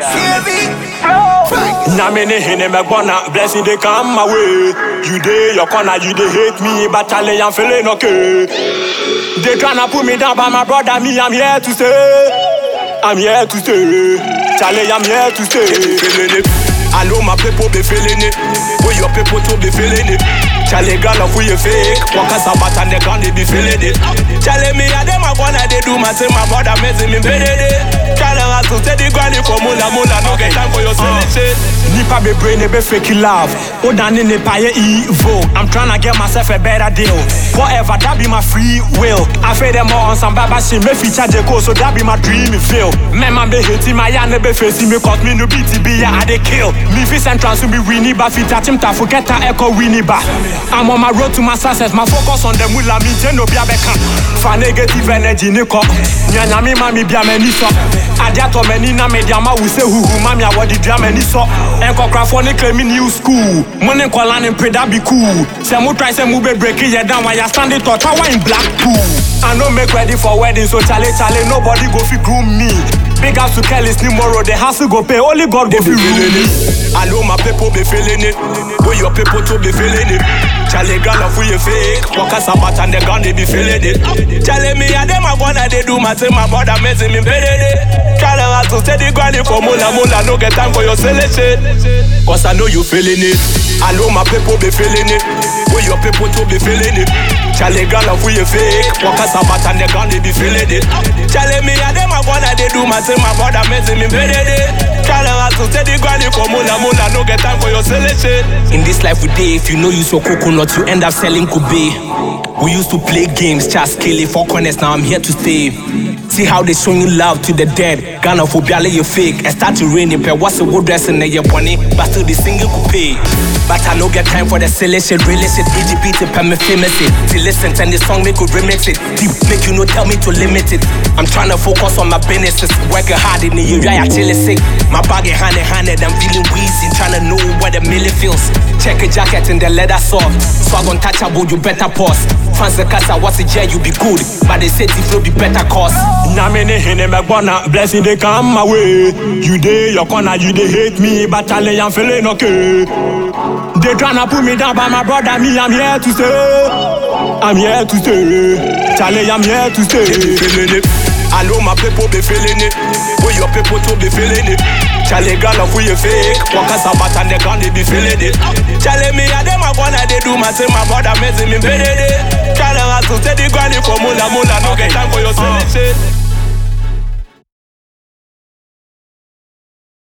Ready? Now me hine me bona blessing they come my way. You dey your corner, you dey hate me, but Charlie I'm feeling okay. They tryna put me down, but my brother me I'm here to stay. I'm here to stay. Charlie I'm here to stay. I my people be feeling it. Where your people too be feeling it. Charlie girl of who you fake. Walk us about and they can't be feeling it. Charlie me and them I wanna they do my thing. My brother messing me better for mula mula. No get time for your silly shit. Nipa be brain be fake love. Oh dani nipa ye evil. I'm tryna get myself a better deal. Forever that be my free will. I feel them all on some baba shit. Me feature the go so that be my dream feel. Man man be hating my ya be facing me cause me no be ya I dey kill. Me fi central so be winnie ba fi touch him ta forget ta echo winnie ba. I'm on my road to my success. My focus on the mula me je no bia beka. Fa negative energy ni ko. Nyanya mi mami bia me ni so. Ade ato me ni na me dia ma wu se huhu mami a wodi dra me ni so. Nkɔkorafo ne claim me new school. Mo ne nkɔla ne mpre that be cool. Sɛ mo try sɛ mo be break it down while you stand it touch in black pool. I no make ready for wedding so chale chale nobody go fi groom me. Big ups to Kelly's tomorrow the house go pay only God go fi rule me. I know my people be feeling it. Where your people too be feeling it. Charlie girl of who you fake. Walk us about and they gone they be feeling it. Charlie me and them I wanna they do my thing. My brother messing me better it. Has to steady granny for mula mula. No get time for your silly shit. Cause I know you feeling it. I know my people be feeling it. Where your people too be feeling it. Charlie girl of who you fake. Walk us about and they gone they be feeling it. Charlie me and them I wanna they do my thing. My brother messing me better it. To steady granny for mula mula. No get time for your silly. In this life we day, if you know you so coconut, you end up selling Kobe. We used to play games, just kill it, four corners, now I'm here to stay. See how they showing you love to the dead. Ghana for Biale, you fake. And start to rain in what's a good dress in your bunny, but still the single could pay. But I no get time for the silly shit, really shit. EGP to pay me famous it. To listen and the song make could remix it. Deep make you no tell me to limit it. I'm trying to focus on my businesses. Working hard in the area, I chill sick. My bag in hand in hand, and I'm feeling wheezy. Trying to know what the milli feels. Check a jacket and the leather soft. Swag untouchable, you better pause. Fans the casa, what's the year, you be good. But they say if you be better cause. Now me ne hine me bona blessing they come my way. You dey your corner, you dey hate me, but Charlie I'm feeling okay. They tryna put me down, but my brother me I'm here to stay. I'm here to stay. Charlie I'm here to stay. I know my people be feeling it. Your people too be feeling it. Charlie of who you fake. Walk us about and they they be feeling it. Charlie me and them I wanna they do my thing. My brother messing me better it. Charlie has to steady granny for mula mula. No get time for your silly shit.